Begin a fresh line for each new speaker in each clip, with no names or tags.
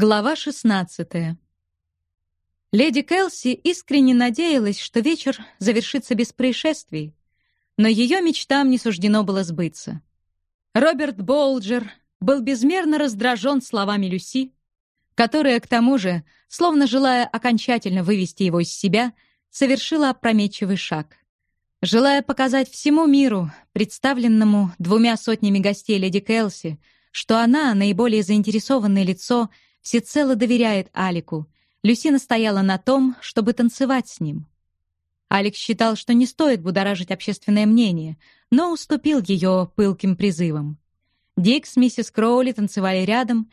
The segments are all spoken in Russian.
Глава 16. Леди Келси искренне надеялась, что вечер завершится без происшествий, но ее мечтам не суждено было сбыться. Роберт Болджер был безмерно раздражен словами Люси, которая, к тому же, словно желая окончательно вывести его из себя, совершила опрометчивый шаг. Желая показать всему миру, представленному двумя сотнями гостей леди Келси, что она, наиболее заинтересованное лицо — всецело доверяет Алику. Люси настояла на том, чтобы танцевать с ним. Алик считал, что не стоит будоражить общественное мнение, но уступил ее пылким призывам. Дик с миссис Кроули танцевали рядом,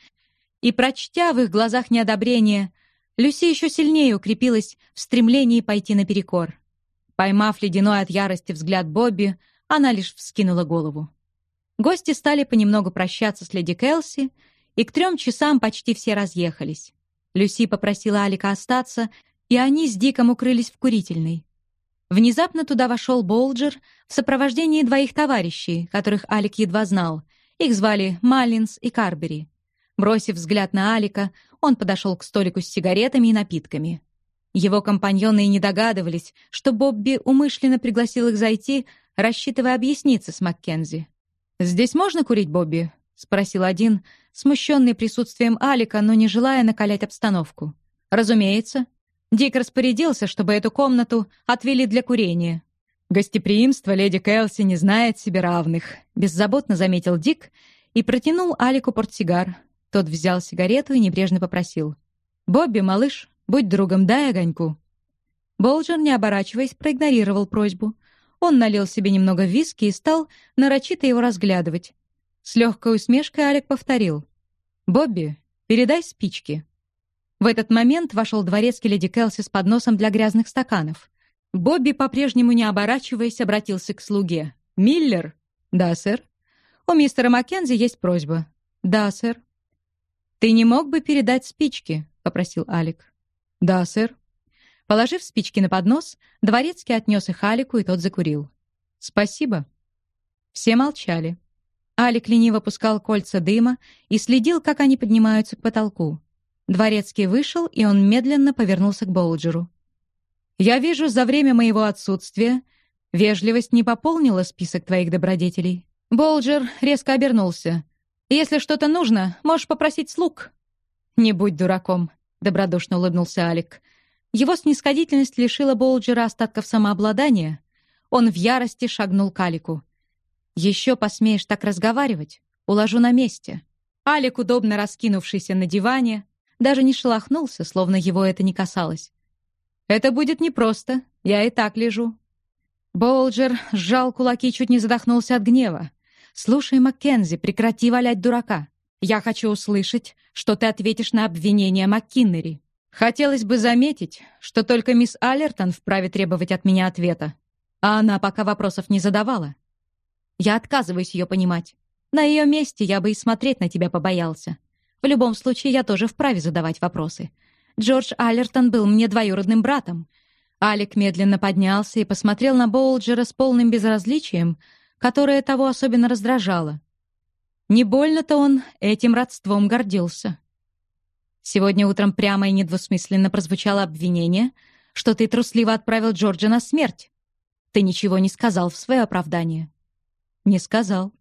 и, прочтя в их глазах неодобрение, Люси еще сильнее укрепилась в стремлении пойти наперекор. Поймав ледяной от ярости взгляд Бобби, она лишь вскинула голову. Гости стали понемногу прощаться с леди Келси, и к трем часам почти все разъехались. Люси попросила Алика остаться, и они с Диком укрылись в курительной. Внезапно туда вошел Болджер в сопровождении двоих товарищей, которых Алик едва знал. Их звали Маллинс и Карбери. Бросив взгляд на Алика, он подошел к столику с сигаретами и напитками. Его компаньоны и не догадывались, что Бобби умышленно пригласил их зайти, рассчитывая объясниться с Маккензи. «Здесь можно курить, Бобби?» — спросил один, смущенный присутствием Алика, но не желая накалять обстановку. «Разумеется. Дик распорядился, чтобы эту комнату отвели для курения». «Гостеприимство леди Кэлси не знает себе равных», — беззаботно заметил Дик и протянул Алику портсигар. Тот взял сигарету и небрежно попросил. «Бобби, малыш, будь другом, дай огоньку». Болджер, не оборачиваясь, проигнорировал просьбу. Он налил себе немного виски и стал нарочито его разглядывать. С легкой усмешкой Алик повторил. «Бобби, передай спички». В этот момент вошел дворецкий леди Келси с подносом для грязных стаканов. Бобби, по-прежнему не оборачиваясь, обратился к слуге. «Миллер?» «Да, сэр». «У мистера Маккензи есть просьба». «Да, сэр». «Ты не мог бы передать спички?» — попросил Алик. «Да, сэр». Положив спички на поднос, дворецкий отнес их Алику, и тот закурил. «Спасибо». Все молчали. Алик лениво пускал кольца дыма и следил, как они поднимаются к потолку. Дворецкий вышел, и он медленно повернулся к Болджеру. «Я вижу, за время моего отсутствия вежливость не пополнила список твоих добродетелей». Болджер резко обернулся. «Если что-то нужно, можешь попросить слуг». «Не будь дураком», — добродушно улыбнулся Алик. Его снисходительность лишила Болджера остатков самообладания. Он в ярости шагнул к Алику. Еще посмеешь так разговаривать? Уложу на месте». Алик, удобно раскинувшийся на диване, даже не шелохнулся, словно его это не касалось. «Это будет непросто. Я и так лежу». Болджер сжал кулаки и чуть не задохнулся от гнева. «Слушай, Маккензи, прекрати валять дурака. Я хочу услышать, что ты ответишь на обвинение МакКиннери. Хотелось бы заметить, что только мисс Аллертон вправе требовать от меня ответа. А она пока вопросов не задавала. Я отказываюсь ее понимать. На ее месте я бы и смотреть на тебя побоялся. В любом случае, я тоже вправе задавать вопросы. Джордж Аллертон был мне двоюродным братом. Алик медленно поднялся и посмотрел на Боулджера с полным безразличием, которое того особенно раздражало. Не больно-то он этим родством гордился. Сегодня утром прямо и недвусмысленно прозвучало обвинение, что ты трусливо отправил Джорджа на смерть. Ты ничего не сказал в свое оправдание. «Не сказал.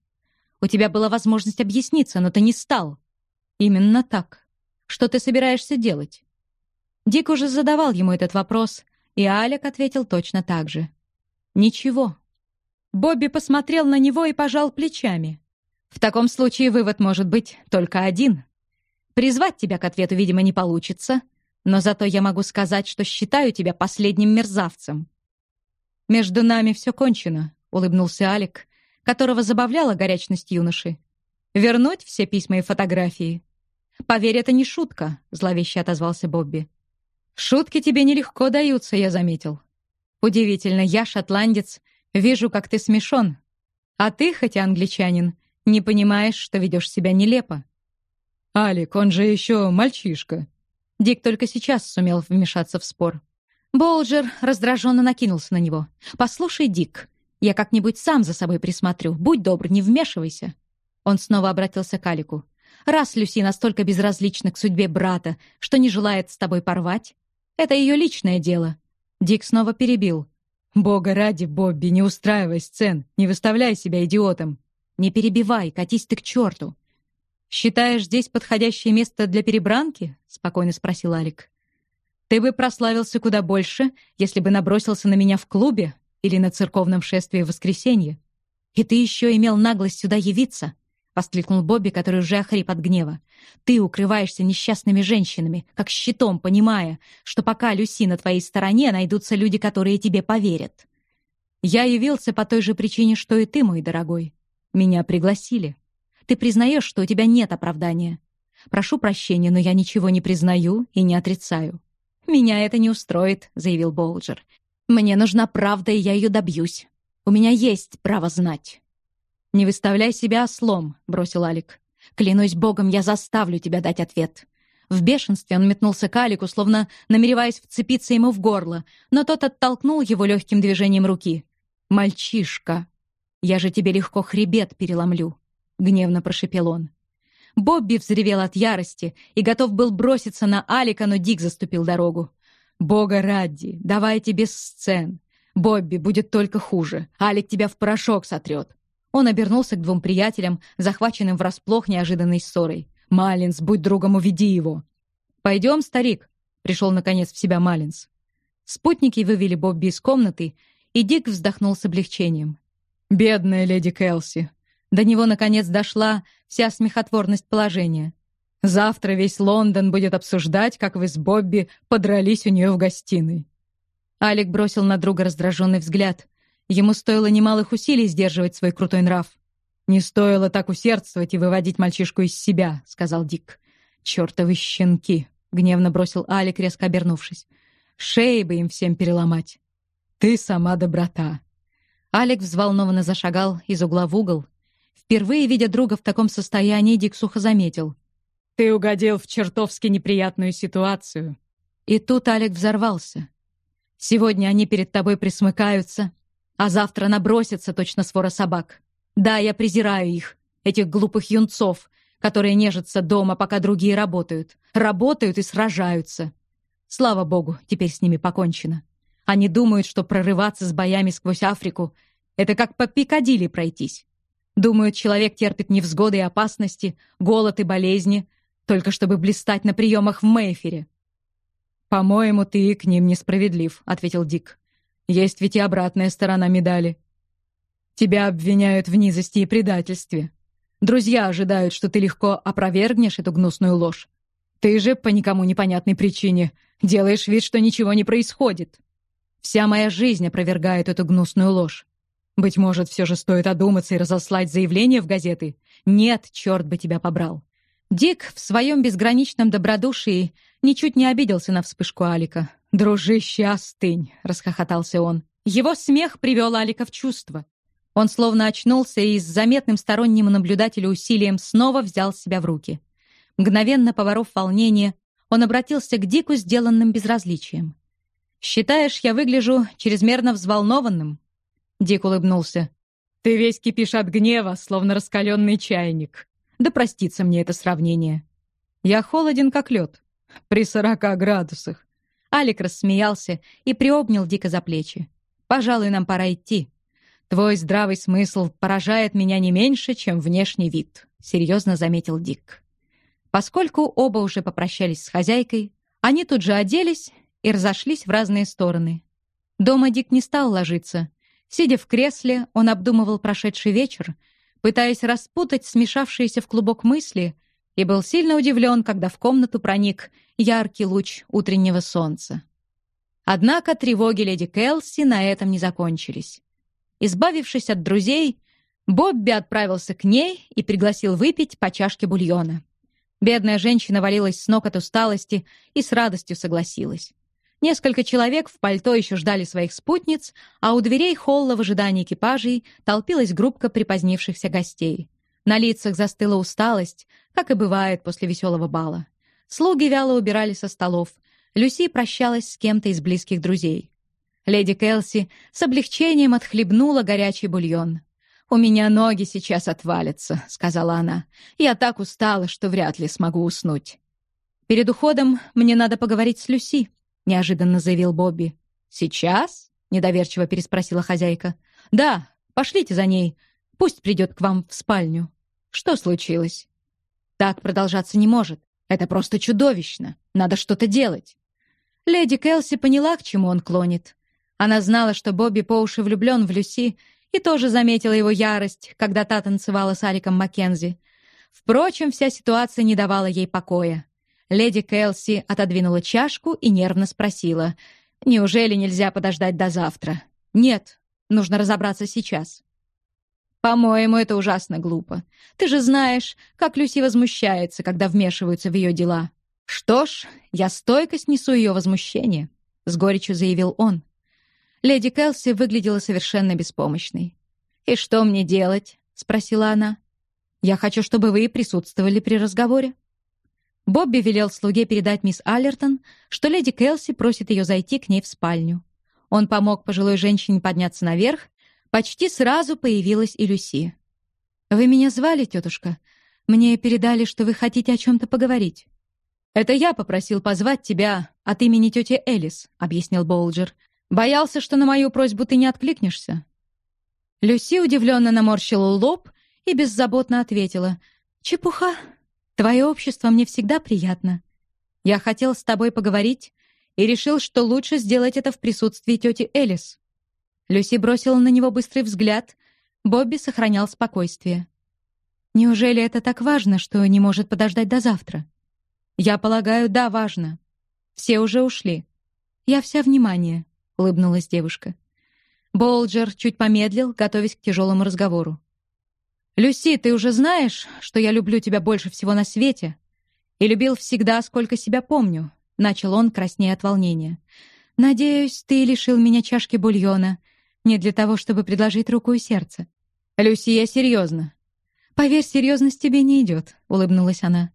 У тебя была возможность объясниться, но ты не стал». «Именно так. Что ты собираешься делать?» Дик уже задавал ему этот вопрос, и Алек ответил точно так же. «Ничего». Бобби посмотрел на него и пожал плечами. «В таком случае вывод может быть только один. Призвать тебя к ответу, видимо, не получится, но зато я могу сказать, что считаю тебя последним мерзавцем». «Между нами все кончено», — улыбнулся Алик, которого забавляла горячность юноши. «Вернуть все письма и фотографии?» «Поверь, это не шутка», — зловеще отозвался Бобби. «Шутки тебе нелегко даются, я заметил. Удивительно, я, шотландец, вижу, как ты смешон. А ты, хотя англичанин, не понимаешь, что ведешь себя нелепо». «Алик, он же еще мальчишка». Дик только сейчас сумел вмешаться в спор. Болджер раздраженно накинулся на него. «Послушай, Дик, я как-нибудь сам за собой присмотрю. Будь добр, не вмешивайся». Он снова обратился к Алику. Раз Люси настолько безразлична к судьбе брата, что не желает с тобой порвать, это ее личное дело. Дик снова перебил. «Бога ради, Бобби, не устраивай сцен, не выставляй себя идиотом. Не перебивай, катись ты к черту». «Считаешь здесь подходящее место для перебранки?» — спокойно спросил Алик. «Ты бы прославился куда больше, если бы набросился на меня в клубе или на церковном шествии в воскресенье. И ты еще имел наглость сюда явиться. — воскликнул Бобби, который уже охрип от гнева. «Ты укрываешься несчастными женщинами, как щитом, понимая, что пока Люси на твоей стороне, найдутся люди, которые тебе поверят. Я явился по той же причине, что и ты, мой дорогой. Меня пригласили. Ты признаешь, что у тебя нет оправдания. Прошу прощения, но я ничего не признаю и не отрицаю». «Меня это не устроит», — заявил Болджер. «Мне нужна правда, и я ее добьюсь. У меня есть право знать». «Не выставляй себя ослом», — бросил Алик. «Клянусь богом, я заставлю тебя дать ответ». В бешенстве он метнулся к Алику, словно намереваясь вцепиться ему в горло, но тот оттолкнул его легким движением руки. «Мальчишка, я же тебе легко хребет переломлю», — гневно прошепел он. Бобби взревел от ярости и готов был броситься на Алика, но Дик заступил дорогу. «Бога ради, давайте без сцен. Бобби будет только хуже. Алик тебя в порошок сотрет. Он обернулся к двум приятелям, захваченным врасплох неожиданной ссорой. «Малинс, будь другом, уведи его!» «Пойдем, старик!» — пришел наконец в себя Малинс. Спутники вывели Бобби из комнаты, и Дик вздохнул с облегчением. «Бедная леди Келси!» До него, наконец, дошла вся смехотворность положения. «Завтра весь Лондон будет обсуждать, как вы с Бобби подрались у нее в гостиной». Алик бросил на друга раздраженный взгляд. Ему стоило немалых усилий сдерживать свой крутой нрав. «Не стоило так усердствовать и выводить мальчишку из себя», — сказал Дик. «Чёртовы щенки!» — гневно бросил Алик, резко обернувшись. «Шеи бы им всем переломать!» «Ты сама доброта!» Алик взволнованно зашагал из угла в угол. Впервые, видя друга в таком состоянии, Дик сухо заметил. «Ты угодил в чертовски неприятную ситуацию». И тут Алик взорвался. «Сегодня они перед тобой присмыкаются, а завтра набросятся точно свора собак. Да, я презираю их, этих глупых юнцов, которые нежатся дома, пока другие работают. Работают и сражаются. Слава богу, теперь с ними покончено. Они думают, что прорываться с боями сквозь Африку — это как по Пикадилли пройтись. Думают, человек терпит невзгоды и опасности, голод и болезни, только чтобы блистать на приемах в Мейфере. «По-моему, ты к ним несправедлив», — ответил Дик. Есть ведь и обратная сторона медали. Тебя обвиняют в низости и предательстве. Друзья ожидают, что ты легко опровергнешь эту гнусную ложь. Ты же, по никому непонятной причине, делаешь вид, что ничего не происходит. Вся моя жизнь опровергает эту гнусную ложь. Быть может, все же стоит одуматься и разослать заявление в газеты? Нет, черт бы тебя побрал. Дик в своем безграничном добродушии ничуть не обиделся на вспышку Алика. «Дружище, остынь!» — расхохотался он. Его смех привел Алика в чувство. Он словно очнулся и с заметным сторонним наблюдателю усилием снова взял себя в руки. Мгновенно поборов волнение, он обратился к Дику сделанным безразличием. «Считаешь, я выгляжу чрезмерно взволнованным?» Дик улыбнулся. «Ты весь кипишь от гнева, словно раскаленный чайник. Да простится мне это сравнение. Я холоден, как лед, при сорока градусах. Алик рассмеялся и приобнял Дика за плечи. «Пожалуй, нам пора идти. Твой здравый смысл поражает меня не меньше, чем внешний вид», — серьезно заметил Дик. Поскольку оба уже попрощались с хозяйкой, они тут же оделись и разошлись в разные стороны. Дома Дик не стал ложиться. Сидя в кресле, он обдумывал прошедший вечер, пытаясь распутать смешавшиеся в клубок мысли, и был сильно удивлен, когда в комнату проник яркий луч утреннего солнца. Однако тревоги леди Келси на этом не закончились. Избавившись от друзей, Бобби отправился к ней и пригласил выпить по чашке бульона. Бедная женщина валилась с ног от усталости и с радостью согласилась. Несколько человек в пальто еще ждали своих спутниц, а у дверей холла в ожидании экипажей толпилась группка припозднившихся гостей. На лицах застыла усталость, как и бывает после веселого бала. Слуги вяло убирали со столов. Люси прощалась с кем-то из близких друзей. Леди Келси с облегчением отхлебнула горячий бульон. «У меня ноги сейчас отвалятся», — сказала она. «Я так устала, что вряд ли смогу уснуть». «Перед уходом мне надо поговорить с Люси», — неожиданно заявил Бобби. «Сейчас?» — недоверчиво переспросила хозяйка. «Да, пошлите за ней. Пусть придет к вам в спальню». «Что случилось?» «Так продолжаться не может. Это просто чудовищно. Надо что-то делать». Леди Келси поняла, к чему он клонит. Она знала, что Бобби по уши влюблен в Люси, и тоже заметила его ярость, когда та танцевала с Аликом Маккензи. Впрочем, вся ситуация не давала ей покоя. Леди Келси отодвинула чашку и нервно спросила, «Неужели нельзя подождать до завтра?» «Нет, нужно разобраться сейчас». «По-моему, это ужасно глупо. Ты же знаешь, как Люси возмущается, когда вмешиваются в ее дела». «Что ж, я стойко снесу ее возмущение», — с горечью заявил он. Леди Келси выглядела совершенно беспомощной. «И что мне делать?» — спросила она. «Я хочу, чтобы вы присутствовали при разговоре». Бобби велел слуге передать мисс Аллертон, что леди Келси просит ее зайти к ней в спальню. Он помог пожилой женщине подняться наверх. Почти сразу появилась и Люси. «Вы меня звали, тетушка? Мне передали, что вы хотите о чем-то поговорить». «Это я попросил позвать тебя от имени тети Элис», — объяснил Болджер. Боялся, что на мою просьбу ты не откликнешься». Люси удивленно наморщила лоб и беззаботно ответила. «Чепуха. Твое общество мне всегда приятно. Я хотел с тобой поговорить и решил, что лучше сделать это в присутствии тети Элис». Люси бросила на него быстрый взгляд. Бобби сохранял спокойствие. «Неужели это так важно, что не может подождать до завтра?» «Я полагаю, да, важно. Все уже ушли. Я вся внимание». — улыбнулась девушка. Болджер чуть помедлил, готовясь к тяжелому разговору. «Люси, ты уже знаешь, что я люблю тебя больше всего на свете? И любил всегда, сколько себя помню», — начал он, краснея от волнения. «Надеюсь, ты лишил меня чашки бульона, не для того, чтобы предложить руку и сердце». «Люси, я серьезно». «Поверь, серьезность тебе не идет», — улыбнулась она.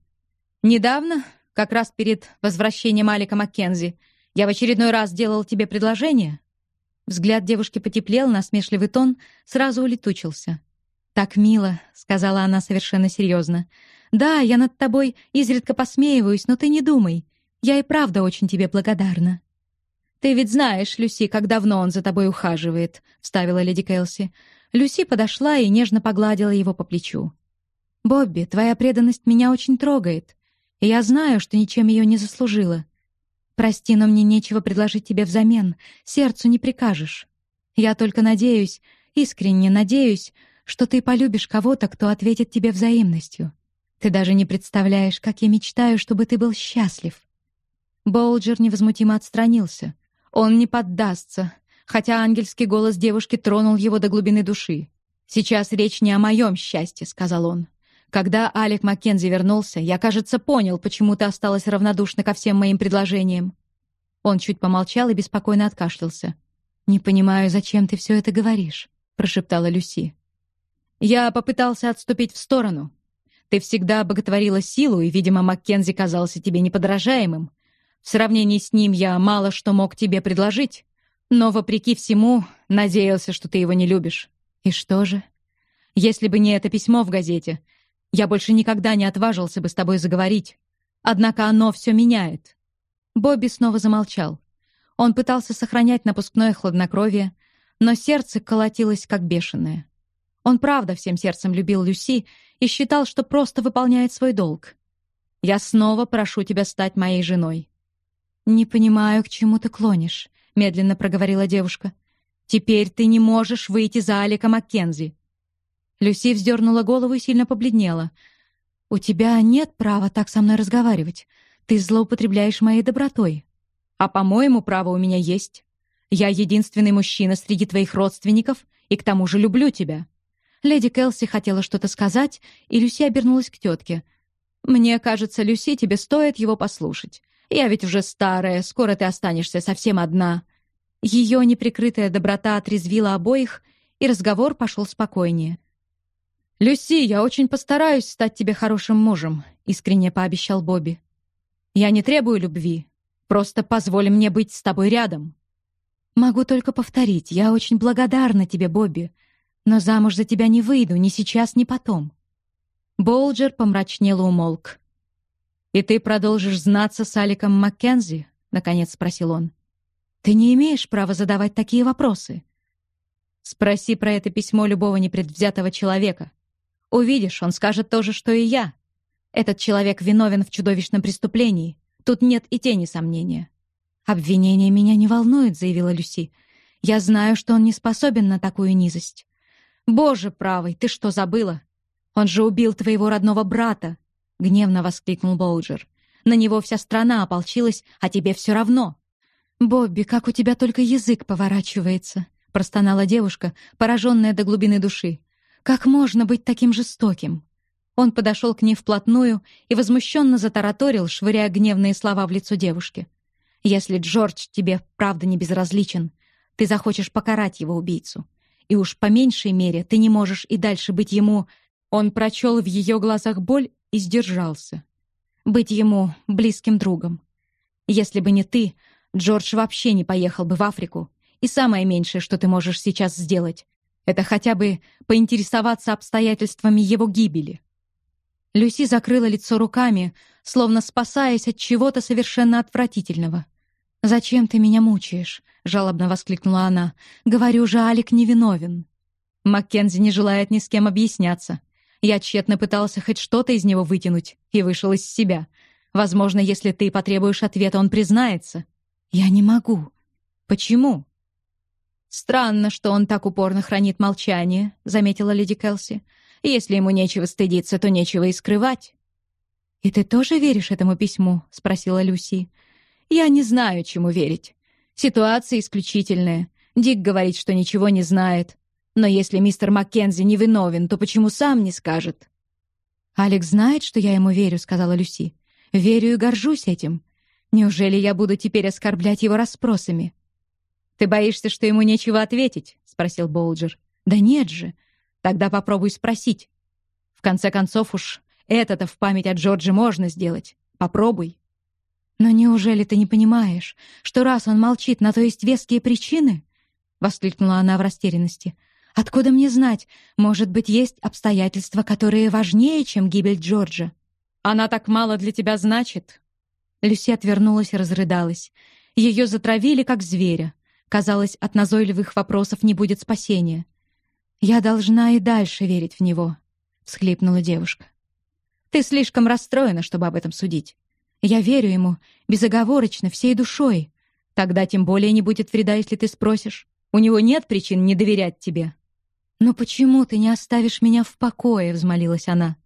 «Недавно, как раз перед возвращением Алика Маккензи, я в очередной раз делал тебе предложение?» Взгляд девушки потеплел, насмешливый тон сразу улетучился. «Так мило», — сказала она совершенно серьезно. «Да, я над тобой изредка посмеиваюсь, но ты не думай. Я и правда очень тебе благодарна». «Ты ведь знаешь, Люси, как давно он за тобой ухаживает», — вставила леди Кэлси. Люси подошла и нежно погладила его по плечу. «Бобби, твоя преданность меня очень трогает, и я знаю, что ничем ее не заслужила. Прости, но мне нечего предложить тебе взамен. Сердцу не прикажешь. Я только надеюсь, искренне надеюсь, что ты полюбишь кого-то, кто ответит тебе взаимностью. Ты даже не представляешь, как я мечтаю, чтобы ты был счастлив». Болджер невозмутимо отстранился. Он не поддастся, хотя ангельский голос девушки тронул его до глубины души. «Сейчас речь не о моем счастье», — сказал он. Когда Алек Маккензи вернулся, я, кажется, понял, почему ты осталась равнодушна ко всем моим предложениям. Он чуть помолчал и беспокойно откашлялся. «Не понимаю, зачем ты все это говоришь», — прошептала Люси. «Я попытался отступить в сторону. Ты всегда боготворила силу, и, видимо, Маккензи казался тебе неподражаемым. В сравнении с ним я мало что мог тебе предложить, но, вопреки всему, надеялся, что ты его не любишь. И что же? Если бы не это письмо в газете, я больше никогда не отважился бы с тобой заговорить. Однако оно все меняет». Бобби снова замолчал. Он пытался сохранять напускное хладнокровие, но сердце колотилось как бешеное. Он правда всем сердцем любил Люси и считал, что просто выполняет свой долг. «Я снова прошу тебя стать моей женой». «Не понимаю, к чему ты клонишь», — медленно проговорила девушка. «Теперь ты не можешь выйти за Алика Маккензи. Люси вздернула голову и сильно побледнела. «У тебя нет права так со мной разговаривать. Ты злоупотребляешь моей добротой. А, по-моему, право у меня есть. Я единственный мужчина среди твоих родственников и к тому же люблю тебя». Леди Келси хотела что-то сказать, и Люси обернулась к тетке. «Мне кажется, Люси, тебе стоит его послушать. Я ведь уже старая, скоро ты останешься совсем одна». Ее неприкрытая доброта отрезвила обоих, и разговор пошел спокойнее. «Люси, я очень постараюсь стать тебе хорошим мужем», — искренне пообещал Бобби. «Я не требую любви. Просто позволь мне быть с тобой рядом». «Могу только повторить, я очень благодарна тебе, Бобби. Но замуж за тебя не выйду, ни сейчас, ни потом. Болджер помрачнел умолк. «И ты продолжишь знаться с Аликом Маккензи?» — наконец спросил он. «Ты не имеешь права задавать такие вопросы. Спроси про это письмо любого непредвзятого человека. Увидишь, он скажет то же, что и я. Этот человек виновен в чудовищном преступлении. Тут нет и тени сомнения». «Обвинение меня не волнует», — заявила Люси. «Я знаю, что он не способен на такую низость». «Боже правый, ты что, забыла? Он же убил твоего родного брата!» — гневно воскликнул Боуджер. «На него вся страна ополчилась, а тебе все равно!» «Бобби, как у тебя только язык поворачивается!» — простонала девушка, пораженная до глубины души. «Как можно быть таким жестоким?» Он подошел к ней вплотную и возмущенно затараторил, швыряя гневные слова в лицо девушки. «Если Джордж тебе правда не безразличен, ты захочешь покарать его убийцу. И уж по меньшей мере ты не можешь и дальше быть ему...» Он прочел в ее глазах боль и сдержался. «Быть ему близким другом. Если бы не ты, Джордж вообще не поехал бы в Африку. И самое меньшее, что ты можешь сейчас сделать, это хотя бы поинтересоваться обстоятельствами его гибели». Люси закрыла лицо руками, словно спасаясь от чего-то совершенно отвратительного. «Зачем ты меня мучаешь?» — жалобно воскликнула она. «Говорю же, Алик невиновен». Маккензи не желает ни с кем объясняться. Я тщетно пытался хоть что-то из него вытянуть и вышел из себя. Возможно, если ты потребуешь ответа, он признается. Я не могу. Почему? Странно, что он так упорно хранит молчание, заметила леди Келси. Если ему нечего стыдиться, то нечего и скрывать. И ты тоже веришь этому письму? спросила Люси. Я не знаю, чему верить. Ситуация исключительная. Дик говорит, что ничего не знает. Но если мистер Маккензи не виновен, то почему сам не скажет? Алекс знает, что я ему верю, сказала Люси. Верю и горжусь этим. Неужели я буду теперь оскорблять его расспросами? Ты боишься, что ему нечего ответить? спросил Болджер. Да нет же. Тогда попробуй спросить. В конце концов уж это-то в память о Джордже можно сделать. Попробуй. «Но неужели ты не понимаешь, что раз он молчит, на то есть веские причины?» — воскликнула она в растерянности. «Откуда мне знать? Может быть, есть обстоятельства, которые важнее, чем гибель Джорджа?» «Она так мало для тебя значит?» Люси отвернулась и разрыдалась. Ее затравили, как зверя. Казалось, от назойливых вопросов не будет спасения. «Я должна и дальше верить в него», — всхлипнула девушка. «Ты слишком расстроена, чтобы об этом судить. Я верю ему, безоговорочно, всей душой. Тогда тем более не будет вреда, если ты спросишь. У него нет причин не доверять тебе». «Но почему ты не оставишь меня в покое?» — взмолилась она.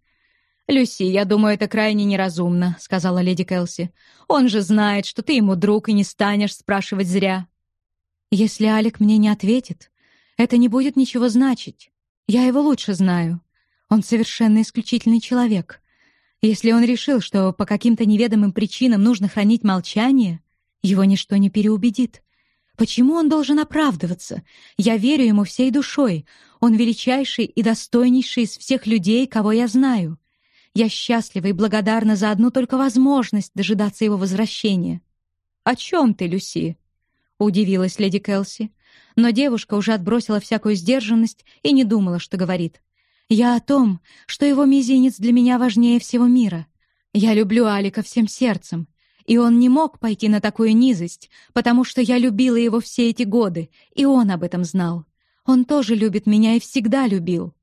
«Люси, я думаю, это крайне неразумно», — сказала леди Келси. «Он же знает, что ты ему друг и не станешь спрашивать зря». «Если Алик мне не ответит, это не будет ничего значить. Я его лучше знаю. Он совершенно исключительный человек. Если он решил, что по каким-то неведомым причинам нужно хранить молчание, его ничто не переубедит. Почему он должен оправдываться? Я верю ему всей душой. Он величайший и достойнейший из всех людей, кого я знаю. Я счастлива и благодарна за одну только возможность дожидаться его возвращения. «О чем ты, Люси?» — удивилась леди Келси. Но девушка уже отбросила всякую сдержанность и не думала, что говорит. Я о том, что его мизинец для меня важнее всего мира. Я люблю Алика всем сердцем, и он не мог пойти на такую низость, потому что я любила его все эти годы, и он об этом знал. Он тоже любит меня и всегда любил.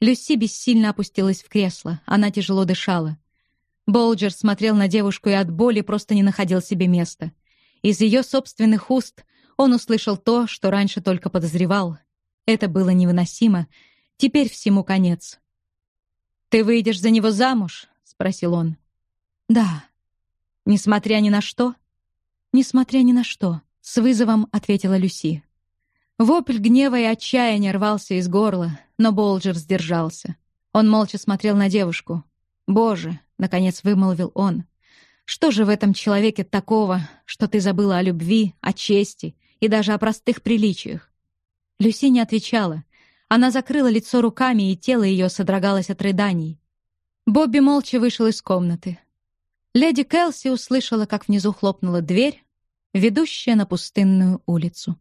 Люси бессильно опустилась в кресло, она тяжело дышала. Болджер смотрел на девушку и от боли просто не находил себе места. Из ее собственных уст он услышал то, что раньше только подозревал. Это было невыносимо, Теперь всему конец. «Ты выйдешь за него замуж?» — спросил он. «Да». «Несмотря ни на что?» «Несмотря ни на что», — с вызовом ответила Люси. Вопль гнева и отчаяния рвался из горла, но Болджер сдержался. Он молча смотрел на девушку. «Боже!» — наконец вымолвил он. «Что же в этом человеке такого, что ты забыла о любви, о чести и даже о простых приличиях?» Люси не отвечала, она закрыла лицо руками, и тело ее содрогалось от рыданий. Бобби молча вышел из комнаты. Леди Келси услышала, как внизу хлопнула дверь, ведущая на пустынную улицу.